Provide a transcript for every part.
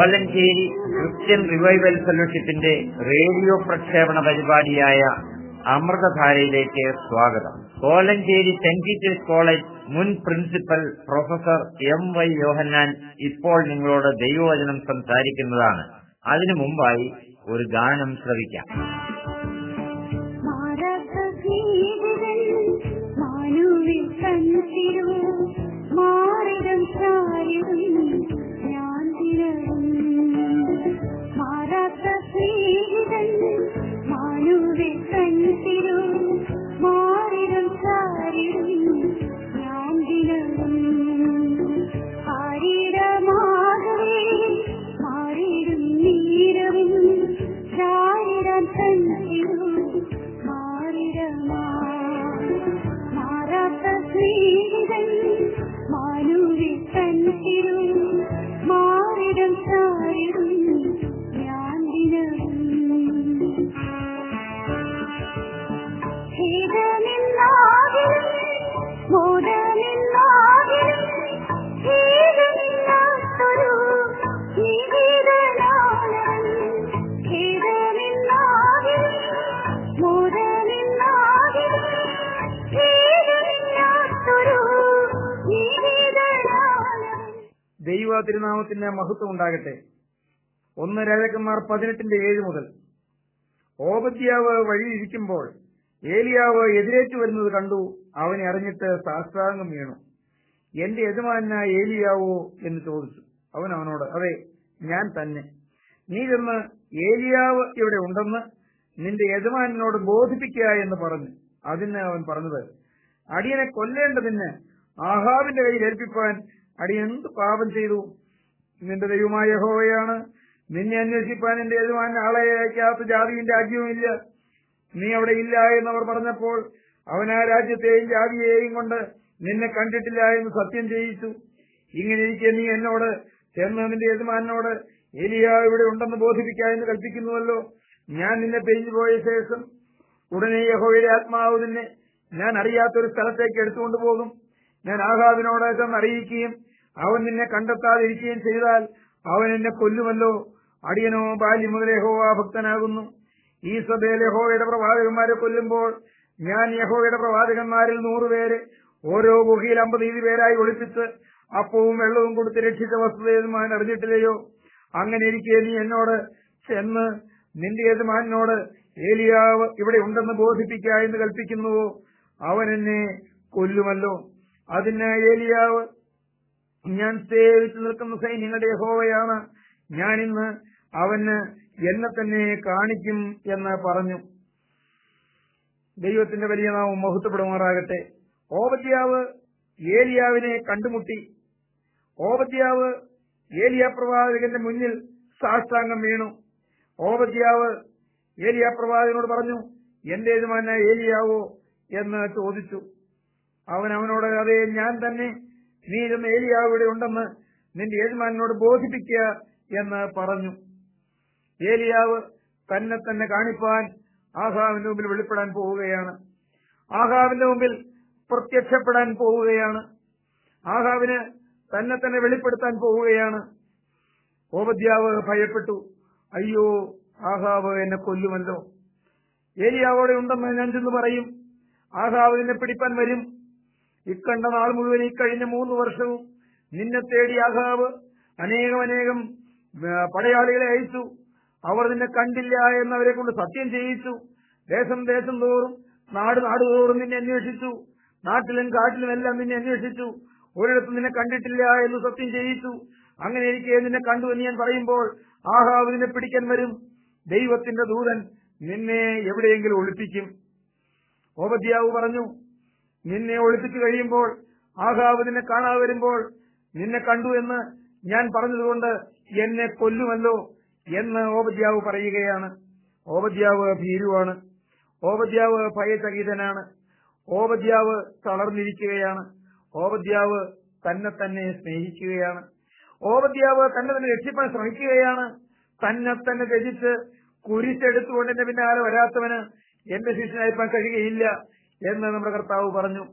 Kolenchery Christian revival ഫെലോഷിപ്പിന്റെ radio പ്രക്ഷേപണ പരിപാടിയായ അമൃതധാരയിലേക്ക് സ്വാഗതം. കോലഞ്ചേരി സെന്റ് പീറ്റേഴ്സ് കോളേജ് മുൻ principal professor M Y Yohannan ഇപ്പോൾ നിങ്ങളോട് ദൈവവചനം സംസാരിക്കുന്നതാണ്. അതിനു മുമ്പായി ഒരു ഗാനം ശ്രവിക്കാം. मारा तस्वीर ദൈവ തിരുനാമത്തിന്റെ മഹത്വം ഉണ്ടാകട്ടെ. ഒന്ന് രാജാക്കന്മാർ പതിനെട്ടിന്റെ ഏഴ് മുതൽ. ഓപദ്യാവ് വഴിയിരിക്കുമ്പോൾ ഏലിയാവ് എതിരേറ്റു വരുന്നത് കണ്ടു. അവനെ അറിഞ്ഞിട്ട് സാഷ്ടാംഗം വീണു. എന്റെ യജമാന ഏലിയാവോ? എന്ന് ചോദിച്ചു. അവൻ അവനോട് അതെ ഞാൻ തന്നെ. നീ ചെന്ന് ഏലിയാവ് ഇവിടെ ഉണ്ടെന്ന് നിന്റെ യജമാനോട് ബോധിപ്പിക്കുക എന്ന് പറഞ്ഞു. അതിന് അവൻ പറഞ്ഞത് അടിയനെ കൊല്ലേണ്ടതിന് ആഹാബിന്റെ കയ്യിൽ ഏൽപ്പിപ്പാൻ അടിയൻ എന്ത് പാപം ചെയ്തു? നിന്റെ ദൈവമായ യഹോവയാണ്. നിന്നെ അന്വേഷിപ്പാൻ എന്റെ യജമാൻ ആളെ അയക്കാത്ത ജാതിയും രാജ്യവും ഇല്ല. നീ അവിടെ ഇല്ല എന്നവർ പറഞ്ഞപ്പോൾ അവൻ ആ രാജ്യത്തെയും ജാതിയെയും കൊണ്ട് നിന്നെ കണ്ടിട്ടില്ല എന്ന് സത്യം ചെയ്യിച്ചു. ഇങ്ങനെ ഇരിക്കെ നീ എന്നോട് ചെന്ന് നിന്റെ യജമാനോട് എലിയ ഇവിടെ ഉണ്ടെന്ന് ബോധിപ്പിക്കുക എന്ന് കൽപ്പിക്കുന്നുവല്ലോ. ഞാൻ നിന്നെ പെയ്ഞ്ഞു പോയ ശേഷം ഉടനെ യഹോയുടെ ആത്മാവ് നിന്നെ ഞാൻ അറിയാത്തൊരു സ്ഥലത്തേക്ക് എടുത്തുകൊണ്ടുപോകും ഞാൻ ആഹാബിനോട് ചെന്ന് അറിയിക്കുകയും അവൻ നിന്നെ കണ്ടെത്താതിരിക്കുകയും ചെയ്താൽ അവൻ എന്നെ കൊല്ലുമല്ലോ. അടിയനോ ബാല്യ മുതൽ യഹോവ ഭക്തനാകുന്നു. ഈ സഭയിൽ യഹോവയുടെ പ്രവാചകന്മാരെ കൊല്ലുമ്പോൾ ഞാൻ യഹോവയുടെ പ്രവാചകന്മാരിൽ നൂറുപേരെ ഓരോ ഗുഹയിൽ അമ്പത് നീതി പേരായി ഒളിപ്പിച്ച് അപ്പവും വെള്ളവും കൊടുത്ത് രക്ഷിച്ച വസ്തുതയെന്ന് അറിഞ്ഞിട്ടില്ലയോ? അങ്ങനെ ഇരിക്കെ നീ എന്നോട് ചെന്ന് നിന്റെ യജമാനോട് ഏലിയാവ് ഇവിടെ ഉണ്ടെന്ന് ബോധിപ്പിക്കുക എന്ന് കൽപ്പിക്കുന്നുവോ? അവൻ എന്നെ കൊല്ലുമല്ലോ. അതിന് ഏലിയാവ് ഞാൻ സേവിച്ചു നിൽക്കുന്ന സൈന്യങ്ങളുടെ യഹോവയാണ്. ഞാൻ ഇന്ന് അവന് എന്നെ തന്നെ കാണിക്കും എന്ന് പറഞ്ഞു. ദൈവത്തിന്റെ വലിയ നാമം മഹത്വപ്പെടുമാറാകട്ടെ. ഓപദ്യാവ് ഏലിയാവിനെ കണ്ടുമുട്ടി. ഓപദ്യാവ് ഏലിയ പ്രവാചകന്റെ മുന്നിൽ സാഷ്ടാംഗം വീണു. ഓപദ്യാവ് ഏലിയ പ്രവാചകനോട് പറഞ്ഞു എന്റെ യജമാന ഏലിയാവോ? എന്ന് ചോദിച്ചു. അവൻ അവനോട് അതെ ഞാൻ തന്നെ. നീ ചെന്ന് ഏലിയാവ് ഇവിടെ ഉണ്ടെന്ന് നിന്റെ യജമാനോട് ബോധിപ്പിക്കുക എന്ന് പറഞ്ഞു. ഏലിയാവ് തന്നെ തന്നെ കാണിപ്പാൻ ആഹാവിന്റെ മുമ്പിൽ വെളിപ്പെടാൻ പോവുകയാണ്. ആഹാവിന്റെ മുമ്പിൽ പ്രത്യക്ഷപ്പെടാൻ പോവുകയാണ്. ആഹാവിന് തന്നെ തന്നെ വെളിപ്പെടുത്താൻ പോവുകയാണ്. ഓപദ്യാവ് ഭയപ്പെട്ടു. അയ്യോ ആഹാവ് എന്നെ കൊല്ലുമല്ലോ. ഏലിയാവോടെ ഉണ്ടെന്ന് ഞാൻ ചെന്ന് പറയും. ആഹാവ് എന്നെ പിടിപ്പാൻ വരും. ഇക്കണ്ട നാൾ മുഴുവൻ ഈ കഴിഞ്ഞ മൂന്ന് വർഷവും നിന്നെ തേടി അഹാവ് അനേകം അനേകം പടയാളികളെ അയച്ചു. അവർ നിന്നെ കണ്ടില്ല എന്നവരെ കൊണ്ട് സത്യം ചെയ്യിച്ചു. ദേശം ദേശം തോറും നാട് നാട് തോറും നിന്നെ അന്വേഷിച്ചു. നാട്ടിലും കാട്ടിലും എല്ലാം നിന്നെ അന്വേഷിച്ചു. ഒരിടത്തും നിന്നെ കണ്ടിട്ടില്ല എന്ന് സത്യം ചെയ്യിച്ചു. അങ്ങനെ എനിക്ക് നിന്നെ കണ്ടു എന്ന് ഞാൻ പറയുമ്പോൾ ആഹാവ് നിന്നെ പിടിക്കാൻ വരും. ദൈവത്തിന്റെ ദൂതൻ നിന്നെ എവിടെയെങ്കിലും ഒളിപ്പിക്കും. ഓപദ്യാവ് പറഞ്ഞു നിന്നെ ഒളിപ്പിച്ചു കഴിയുമ്പോൾ ആഹാവ് നിന്നെ കാണാതെ വരുമ്പോൾ നിന്നെ കണ്ടു എന്ന് ഞാൻ പറഞ്ഞതുകൊണ്ട് എന്നെ കൊല്ലുമല്ലോ എന്ന് ഓപദ്യാവ് പറയുകയാണ്. ഓപദ്യാവ് ഭീരുവാണ്. ഓപദ്യാവ് ഭയചകിതനാണ്. ഓപദ്യാവ് തളർന്നിരിക്കുകയാണ്. ഓപദ്യാവ് തന്നെ തന്നെ സ്നേഹിക്കുകയാണ്. ഓപദ്യാവ് തന്നെ തന്നെ രക്ഷിപ്പാൻ ശ്രമിക്കുകയാണ്. തന്നെ തന്നെ രചിച്ച് കുരിശെടുത്തുകൊണ്ട് എന്റെ പിന്നാലെ വരാത്തവന് എന്റെ ശിഷ്യനായിപ്പാൻ കഴിയുകയില്ല. എന്ന് നമ്മുടെ കർത്താവ് പറഞ്ഞു.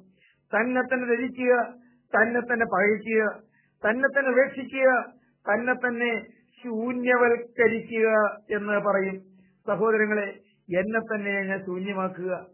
തന്നെ തന്നെ രചിക്കുക തന്നെ തന്നെ പകയ്ക്കുക തന്നെ തന്നെ ഉപേക്ഷിക്കുക തന്നെ തന്നെ ശൂന്യവൽക്കരിക്കുക എന്ന് പറയും. സഹോദരങ്ങളെ എന്നെ തന്നെ ഞാൻ ശൂന്യമാക്കുക.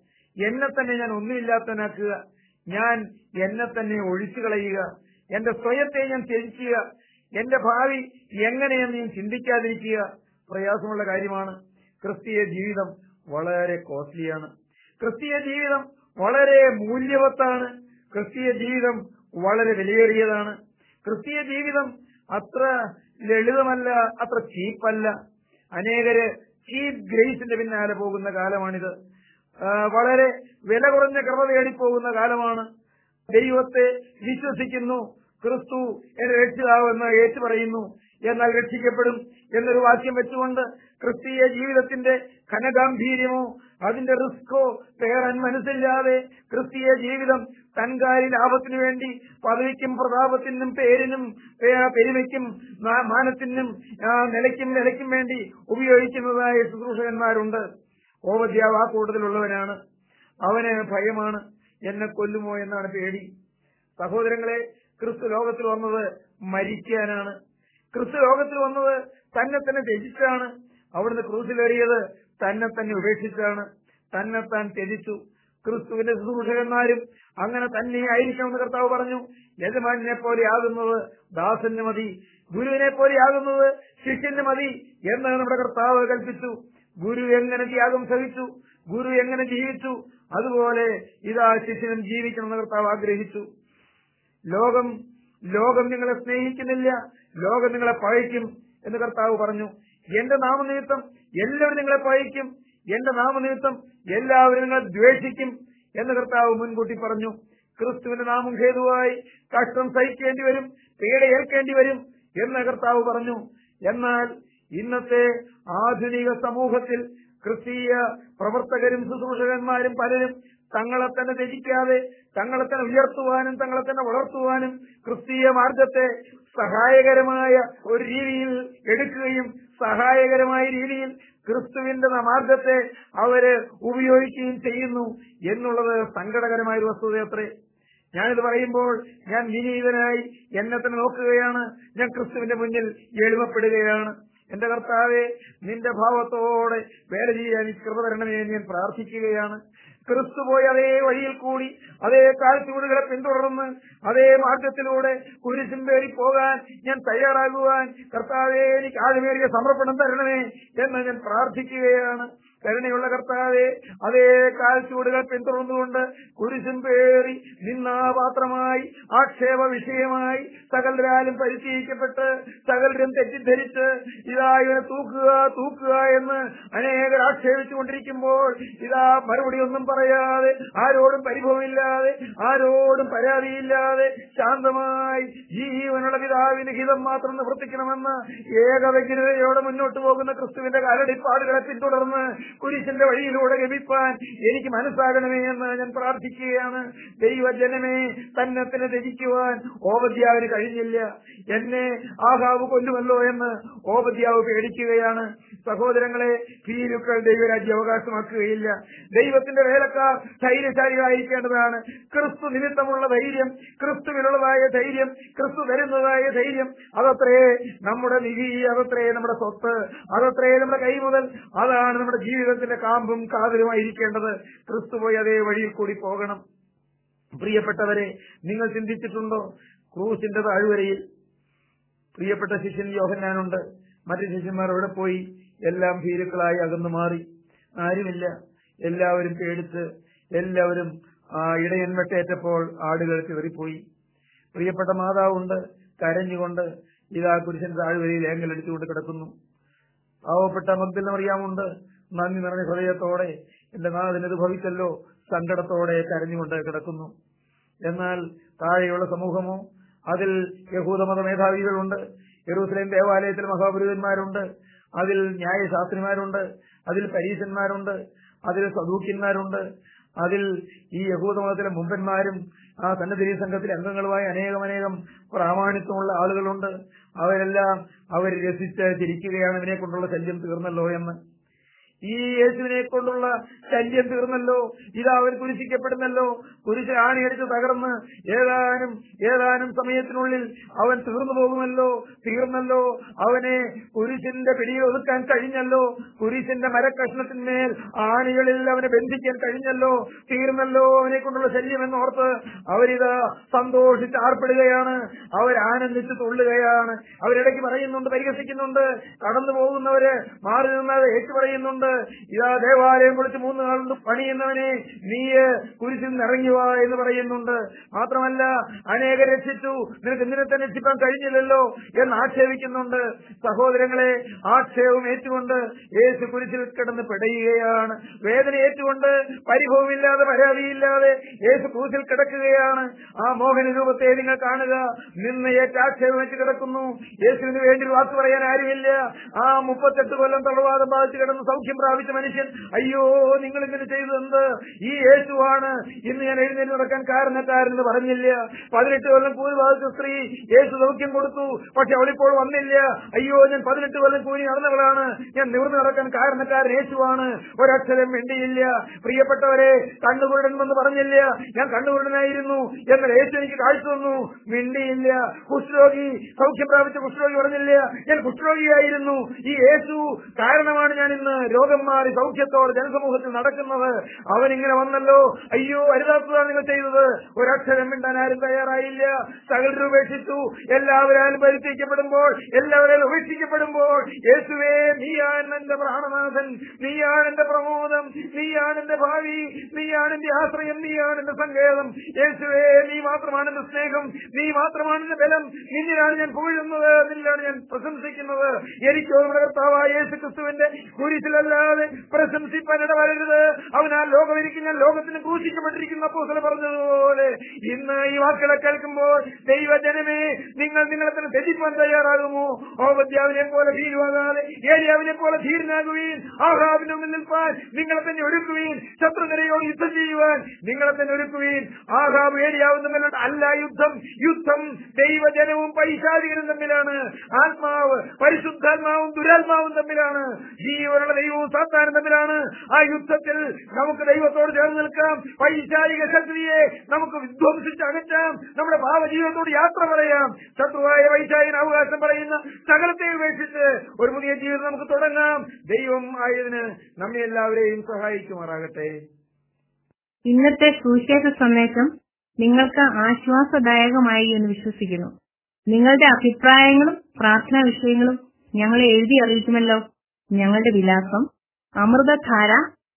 എന്നെ തന്നെ ഞാൻ ഒന്നുമില്ലാത്തവനാക്കുക. ഞാൻ എന്നെ തന്നെ ഒഴിച്ചു കളയുക എന്റെ സ്വയത്തെ ഞാൻ ത്യജിക്കുക. എന്റെ ഭാവി എങ്ങനെയെന്ന് ഞാൻ ചിന്തിക്കാതിരിക്കുക. പ്രയാസമുള്ള കാര്യമാണ്. ക്രിസ്തീയ ജീവിതം വളരെ കോസ്റ്റ്ലിയാണ്. ക്രിസ്തീയ ജീവിതം വളരെ മൂല്യവത്താണ്. ക്രിസ്തീയ ജീവിതം വളരെ വിലയേറിയതാണ്. ക്രിസ്തീയ ജീവിതം അത്ര ലളിതമല്ല അത്ര ചീപ്പല്ല. അനേകര് ചീപ്പ് ഗ്രേസിന്റെ പിന്നാലെ പോകുന്ന കാലമാണിത്. വളരെ വില കുറഞ്ഞ കൃപ തേടിപ്പോകുന്ന കാലമാണ്. ദൈവത്തെ വിശ്വസിക്കുന്നു. ക്രിസ്തു എന്റെ രക്ഷിതാവെന്ന് ഏറ്റുപറയുന്നു. പറയുന്നു എന്നാൽ രക്ഷിക്കപ്പെടും എന്നൊരു വാക്യം വെച്ചുകൊണ്ട് ക്രിസ്തീയ ജീവിതത്തിന്റെ ഘനഗാംഭീര്യമോ അതിന്റെ റിസ്കോ പേരൻ മനസ്സില്ലാതെ ക്രിസ്തീയ ജീവിതം തൻകാരി ലാഭത്തിനു വേണ്ടി പദവിക്കും പ്രതാപത്തിനും പേരിനും പെരുമയ്ക്കും മാനത്തിനും നിലയ്ക്കും നിലയ്ക്കും വേണ്ടി ഉപയോഗിക്കുന്നതായ ശുശ്രൂഷകന്മാരുണ്ട്. ഓവദ്യാവ് ആ കൂട്ടത്തിലുള്ളവനാണ്. അവന് ഭയമാണ്. എന്നെ കൊല്ലുമോ എന്നാണ് പേടി. സഹോദരങ്ങളെ ക്രിസ്തു ലോകത്തിൽ വന്നത് മരിക്കാനാണ്. ക്രിസ്തു ലോകത്തിൽ വന്നത് തന്നെ തന്നെ ത്യജിച്ചാണ്. അവിടുന്ന് ക്രൂസിലേറിയത് തന്നെ തന്നെ ഉപേക്ഷിച്ചാണ്. തന്നെ താൻ ത്യജിച്ചു. ക്രിസ്തുവിന്റെ ശുശ്രൂഷകന്മാരും അങ്ങനെ തന്നെ ആയിരിക്കണമെന്ന് കർത്താവ് പറഞ്ഞു. യജമാനെ പോലെ ആകുന്നത് ദാസന് മതി. ഗുരുവിനെ പോലെ ആകുന്നത് ശിഷ്യന് മതി എന്ന് നമ്മുടെ കർത്താവ് കൽപ്പിച്ചു. ഗുരു എങ്ങനെ ത്യാഗം സഹിച്ചു? ഗുരു എങ്ങനെ ജീവിച്ചു? അതുപോലെ ഇതാ ശിഷ്യനും ജീവിക്കണമെന്ന് കർത്താവ് ആഗ്രഹിച്ചു. ലോകം ലോകം നിങ്ങളെ സ്നേഹിക്കുന്നില്ല. ലോകം നിങ്ങളെ പഴയ്ക്കും എന്ന് കർത്താവ് പറഞ്ഞു. എന്റെ നാമനിമിത്തം എല്ലാവരും നിങ്ങളെ പഴിക്കും എന്റെ നാമനിമിത്തം എല്ലാവരും നിങ്ങളെ ദ്വേഷിക്കും എന്ന് കർത്താവ് മുൻകൂട്ടി പറഞ്ഞു. ക്രിസ്തുവിന്റെ നാമം ഹേതുവായി കഷ്ടം സഹിക്കേണ്ടി വരും പീഡ ഏൽക്കേണ്ടി വരും എന്ന് കർത്താവ് പറഞ്ഞു. എന്നാൽ ഇന്നത്തെ ആധുനിക സമൂഹത്തിൽ ക്രിസ്തീയ പ്രവർത്തകരും ശുശ്രൂഷകന്മാരും പലരും തങ്ങളെ തന്നെ ത്യജിക്കാതെ തങ്ങളെ തന്നെ ഉയർത്തുവാനും തങ്ങളെ തന്നെ വളർത്തുവാനും ക്രിസ്തീയ മാർഗത്തെ സഹായകരമായ ഒരു രീതിയിൽ എടുക്കുകയും സഹായകരമായ രീതിയിൽ ക്രിസ്തുവിന്റെ മാർഗത്തെ അവർ ഉപയോഗിക്കുകയും ചെയ്യുന്നു എന്നുള്ളത് സങ്കടകരമായ ഒരു വസ്തുതയത്രേ ഞാനിത് പറയുമ്പോൾ ഞാൻ വിനീതനായി എന്നെ തന്നെ നോക്കുകയാണ്. ഞാൻ ക്രിസ്തുവിന്റെ മുന്നിൽ എളിമപ്പെടുകയാണ് എന്റെ കർത്താവെ നിന്റെ ഭാവത്തോടെ വേല ചെയ്യാൻ കൃപ തരണമേ ഞാൻ പ്രാർത്ഥിക്കുകയാണ്. ക്രിസ്തു പോയി അതേ വഴിയിൽ കൂടി അതേ കാൽച്ചുവടുകളെ പിന്തുടർന്ന് അതേ മാർഗത്തിലൂടെ കുരിശും പേരി പോകാൻ ഞാൻ തയ്യാറാകുവാൻ കർത്താവേ എനിക്ക് ആദ്യമേറിയ സമർപ്പണം തരണമേ എന്ന് ഞാൻ പ്രാർത്ഥിക്കുകയാണ്. കരുണയുള്ള കർത്താവെ അതേ കാൽച്ചുവടുകൾ പിന്തുടർന്നുകൊണ്ട് കുരിശും പേറി നിന്നാപാത്രമായി ആക്ഷേപ വിഷയമായി സകലരാലും പരിശീലിക്കപ്പെട്ട് സകലരും തെറ്റിദ്ധരിച്ച് ഇതാ ഇവനെ തൂക്കുക തൂക്കുക എന്ന് അനേകർ ആക്ഷേപിച്ചുകൊണ്ടിരിക്കുമ്പോൾ ഇതാ മറുപടി ഒന്നും പറയാതെ ആരോടും പരിഭവമില്ലാതെ ആരോടും പരാതിയില്ലാതെ ശാന്തമായി ജീവനുള്ള പിതാവിന് ഹിതം മാത്രം നിവർത്തിക്കണമെന്ന് ഏകവ്യഗ്രതയോടെ മുന്നോട്ട് പോകുന്ന ക്രിസ്തുവിന്റെ കാലടിപ്പാടുകളെ പിന്തുടർന്ന് കുരിശിന്റെ വഴിയിലൂടെ രമിപ്പാൻ എനിക്ക് മനസ്സാകണമേ എന്ന് ഞാൻ പ്രാർത്ഥിക്കുകയാണ്. ദൈവജനമേ തന്നെ തന്നെ ധരിക്കുവാൻ ഓപദ്യാവിന് കഴിഞ്ഞില്ല. എന്നെ ആഹാവ് കൊല്ലുമല്ലോ എന്ന് ഓപദ്യാവ് പേടിക്കുകയാണ്. സഹോദരങ്ങളെ ഭീരുക്കൾ ദൈവരാജ്യ അവകാശമാക്കുകയില്ല. ദൈവത്തിന്റെ വേലക്കാർ ധൈര്യശാലികളായിരിക്കേണ്ടതാണ്. ക്രിസ്തു നിമിത്തമുള്ള ധൈര്യം ക്രിസ്തുവിനുള്ളതായ ധൈര്യം ക്രിസ്തു വരുന്നതായ ധൈര്യം അതത്രേ നമ്മുടെ നിധി അതത്രേ നമ്മുടെ സ്വത്ത് അതത്രേ നമ്മുടെ കൈ മുതൽ അതാണ് നമ്മുടെ ജീവിതത്തിന്റെ കാമ്പും കാതലുമായിരിക്കേണ്ടത് ക്രിസ്തു പോയി അതേ വഴിയിൽ കൂടി പോകണം. പ്രിയപ്പെട്ടവരെ നിങ്ങൾ ചിന്തിച്ചിട്ടുണ്ടോ? ക്രൂസിന്റെ താഴ്വരയിൽ പ്രിയപ്പെട്ട ശിഷ്യൻ യോഹന്നാനുണ്ട്. മറ്റു ശിഷ്യന്മാർ അവിടെ പോയി എല്ലാം ഭീരുക്കളായി അകന്നു മാറി. ആരുമില്ല. എല്ലാവരും പേടിച്ച് എല്ലാവരും വെട്ടേറ്റപ്പോൾ ആടുകൾ ചിതറിപ്പോയി പ്രിയപ്പെട്ട മാതാവുണ്ട്. കരഞ്ഞുകൊണ്ട് ഇതാ കുരിശൻ താഴ്വരയിൽ ഏങ്ങലടിച്ചുകൊണ്ട് കിടക്കുന്നു. പാവപ്പെട്ട മഗ്ദല മറിയാമുണ്ട് നന്ദി നിറഞ്ഞ ഹൃദയത്തോടെ എന്റെ നാഥനത് ഭവിച്ചല്ലോ സങ്കടത്തോടെ കരഞ്ഞുകൊണ്ട് കിടക്കുന്നു. എന്നാൽ താഴെയുള്ള സമൂഹമോ അതിൽ യഹൂദമത മേധാവികളുണ്ട് യെറൂസലേം ദേവാലയത്തിൽ മഹാപുരുഷന്മാരുണ്ട് അതിൽ ന്യായശാസ്ത്രിമാരുണ്ട് അതിൽ പരീശന്മാരുണ്ട് അതിൽ സദൂക്യന്മാരുണ്ട് അതിൽ ഈ യഹൂദമതത്തിലെ മുമ്പന്മാരും ആ സന്നദ്ധി സംഘത്തിലെ അംഗങ്ങളുമായ അനേകമനേകം പ്രാമാണിത്വമുള്ള ആളുകളുണ്ട്. അവരെല്ലാം അവർ രസിച്ച് ചിരിക്കുകയാണ് ഇവനെ കൊണ്ടുള്ള ശല്യം തീർന്നല്ലോ എന്ന്. ഈ യേശുവിനെ കൊണ്ടുള്ള ശല്യം തീർന്നല്ലോ. ഇതാ അവർ കുരിശിക്കപ്പെടുന്നല്ലോ. കുരിശ് ആണിയടിച്ച് തകർന്ന് ഏതാനും ഏതാനും സമയത്തിനുള്ളിൽ അവൻ തീർന്നു പോകുമല്ലോ. തീർന്നല്ലോ. അവനെ കുരിശിന്റെ പിടിയിൽ ഒതുക്കാൻ കഴിഞ്ഞല്ലോ. കുരിശിന്റെ മരക്കഷ്ണത്തിന്മേൽ ആണികളിൽ അവനെ ബന്ധിക്കാൻ കഴിഞ്ഞല്ലോ. തീർന്നല്ലോ അവനെ കൊണ്ടുള്ള ശല്യം എന്നോർത്ത് അവരിതാ സന്തോഷിച്ച് ആർപ്പെടുകയാണ്. അവരാനന്ദിച്ച് തുള്ളുകയാണ്. അവരിടയ്ക്ക് പറയുന്നുണ്ട് പരിഹസിക്കുന്നുണ്ട്. കടന്നു പോകുന്നവര് മാറി നിന്നത് ഏറ്റു പറയുന്നുണ്ട് ഇതാ ദേവാലയം കുളിച്ച് മൂന്ന് നാളുണ്ട് പണിയുന്നവനെ നീ കുരിശിൽ ഇറങ്ങി എന്ന് പറയുന്നുണ്ട്. മാത്രമല്ല അനേക രക്ഷിച്ചു. നിനക്ക് നിന്നെ തന്നെ രക്ഷിക്കാൻ കഴിഞ്ഞില്ലല്ലോ എന്ന് ആക്ഷേപിക്കുന്നുണ്ട്. സഹോദരങ്ങളെ ആക്ഷേപം ഏറ്റുകൊണ്ട് യേശു കുരിശിൽ കിടന്ന് പിടയുകയാണ്. വേദന ഏറ്റുകൊണ്ട് പരിഭവമില്ലാതെ പരാതിയില്ലാതെ യേശു കുരിശിൽ കിടക്കുകയാണ്. ആ മോഹന രൂപത്തെ നിങ്ങൾ കാണുക. നിന്ന് ഏറ്റ ആക്ഷേപം വെച്ച് കിടക്കുന്നു. യേശുവിന് വേണ്ടി വാക്ക് പറയാൻ ആരുമില്ല. ആ മുപ്പത്തെട്ട് കൊല്ലം തളവാദം ബാധിച്ച് കിടന്ന് സൗഖ്യം പ്രാപിച്ച മനുഷ്യൻ അയ്യോ നിങ്ങൾ ഇങ്ങനെ ചെയ്തതെന്ത്? ഈ യേശുവാണ്. ഇന്ന് ഞാൻ എഴുന്നേറ്റ് നടക്കാൻ കാരണക്കാരെന്ന് പറഞ്ഞില്ല. പതിനെട്ട് കൊല്ലം കൂലി ബാധിച്ച സ്ത്രീ യേശു ദൗത്യം കൊടുത്തു. പക്ഷെ അവളിപ്പോൾ വന്നില്ല. അയ്യോ ഞാൻ പതിനെട്ട് കൊല്ലം കൂലി നടന്നവളാണ്. ഞാൻ നിവർന്നു നടക്കാൻ കാരണക്കാരൻ യേശുവാണ്. ഒരക്ഷരം വേണ്ടിയില്ല പ്രിയപ്പെട്ടവരെ കണ്ണുകുരുടൻ പറഞ്ഞില്ല. ഞാൻ കണ്ണുകുരുടനായിരുന്നു. എന്നാൽ യേശു എനിക്ക് കാഴ്ച തന്നു. മിണ്ടിയില്ല. കുഷ്ഠരോഗി സൗഖ്യം പ്രാപിച്ച കുഷ്ഠരോഗി പറഞ്ഞില്ല. ഞാൻ കുഷ്ഠരോഗിയായിരുന്നു. ഈ യേശു കാരണമാണ് ഞാൻ ഇന്ന് രോഗം മാറി സൗഖ്യത്തോടെ ജനസമൂഹത്തിൽ നടക്കുന്നത്. അവനിങ്ങനെ വന്നല്ലോ അയ്യോ അരുതാത്തതാണ് നിങ്ങൾ ചെയ്തത്. ഒരക്ഷരം മിണ്ടാൻ ആരും തയ്യാറായില്ല. സകലരും ഉപേക്ഷിച്ചു. എല്ലാവരും പരിചയിക്കപ്പെടുമ്പോൾ എല്ലാവരും ഉപേക്ഷിക്കപ്പെടുമ്പോൾ യേശുവേ നീയാണ് എന്റെ പ്രാണനാഥൻ. നീയാണ് എന്റെ പ്രമോദം. നീയാണ് എന്റെ ഭാവി. നീയാണ് എന്റെ ആശ്രയം. നീയാണ് എന്റെ സങ്കേതം. യേശുവേ നീ മാത്രമാണ് എന്റെ സ്നേഹം. നീ മാത്രമാണ് എന്റെ ബലം. നിന്നിലാണ് ഞാൻ പുകഴുന്നത് നിന്നിലാണ് ഞാൻ പ്രശംസിക്കുന്നത്. എനിക്കോ കർത്താവായ യേശു ക്രിസ്തുവിന്റെ കുരിശിലല്ലാതെ പ്രശംസിപ്പാൻ വരരുത്. അവൻ ആ ലോകം ഞാൻ ലോകത്തിന് ക്രൂശിക്കപ്പെട്ടിരിക്കുന്ന. പൂസല പറഞ്ഞതുപോലെ ഇന്ന് ഈ വാക്കുകളെ കേൾക്കുമ്പോൾ ദൈവജനമേ നിങ്ങൾ നിങ്ങളെ തന്നെ തെറ്റിപ്പാൻ തയ്യാറാകുമോ? ഓപദ്യാവിനെ പോലെ ഭീരുവാകാതെ ഏരിയാവിനെ പോലെ ധീരനാകുകയും ആഹാബിന്റെ മുന്നിൽ നിൽപ്പാൻ നിങ്ങളെ തന്നെ ഒരുക്കുവീൻ ശത്രുനിരയോട് യുദ്ധം ചെയ്യുവാൻ നിങ്ങളെ തന്നെ ഒരുക്കുവീൻ. ആഹാബ് ഏരിയാവും തമ്മിലുള്ള അല്ല യുദ്ധം. യുദ്ധം ദൈവജനവും പൈശാചികരും തമ്മിലാണ്. ആത്മാവ് പരിശുദ്ധാത്മാവും ദുരാത്മാവും തമ്മിലാണ്. ജീവനുള്ള ദൈവവും സാത്താനും തമ്മിലാണ് ആ യുദ്ധത്തിൽ നമുക്ക് ദൈവത്തോട് ചേർന്ന് നിൽക്കാം. വൈശാലിക ശക്തിയെ നമുക്ക് വിധ്വംസിച്ച് അകറ്റാം. നമ്മുടെ ഭാവജീവിതത്തോട് യാത്ര പറയാം. ശത്രുവായ വൈശാഖിന് അവകാശം പറയുന്ന സകലത്തെ ഉപേക്ഷിച്ച് ഒരു പുതിയ ജീവിതം നമുക്ക് തുടങ്ങാം. ദൈവം ആയതിന് നമ്മെ എല്ലാവരെയും സഹായിക്കുമാറാകട്ടെ. ഇന്നത്തെ സുവിശേഷ സന്ദേശം നിങ്ങൾക്ക് ആശ്വാസദായകമായി എന്ന് വിശ്വസിക്കുന്നു. നിങ്ങളുടെ അഭിപ്രായങ്ങളും പ്രാർത്ഥനാ വിഷയങ്ങളും ഞങ്ങളെ എഴുതി അറിയിക്കുമല്ലോ. ഞങ്ങളുടെ വിലാസം അമൃതധാര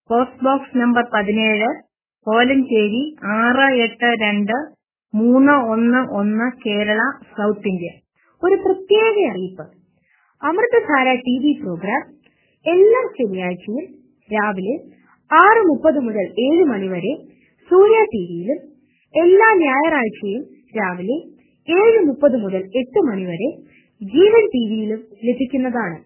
പോസ്റ്റ് ബോക്സ് നമ്പർ പതിനേഴ് കോലഞ്ചേരി ആറ് എട്ട് രണ്ട് മൂന്ന് ഒന്ന് ഒന്ന് കേരള സൗത്ത് ഇന്ത്യ. ഒരു പ്രത്യേക അറിയിപ്പ്. അമൃതധാര ടി വി പ്രോഗ്രാം എല്ലാ ശനിയാഴ്ചയും രാവിലെ ആറ് മുപ്പത് മുതൽ ഏഴ് മണിവരെ സൂര്യ ടിവിയിലും എല്ലാ ഞായറാഴ്ചയും രാവിലെ ഏഴ് മുപ്പത് മുതൽ എട്ട് മണിവരെ ജീവൻ ടിവിയിലും ലഭിക്കുന്നതാണ്.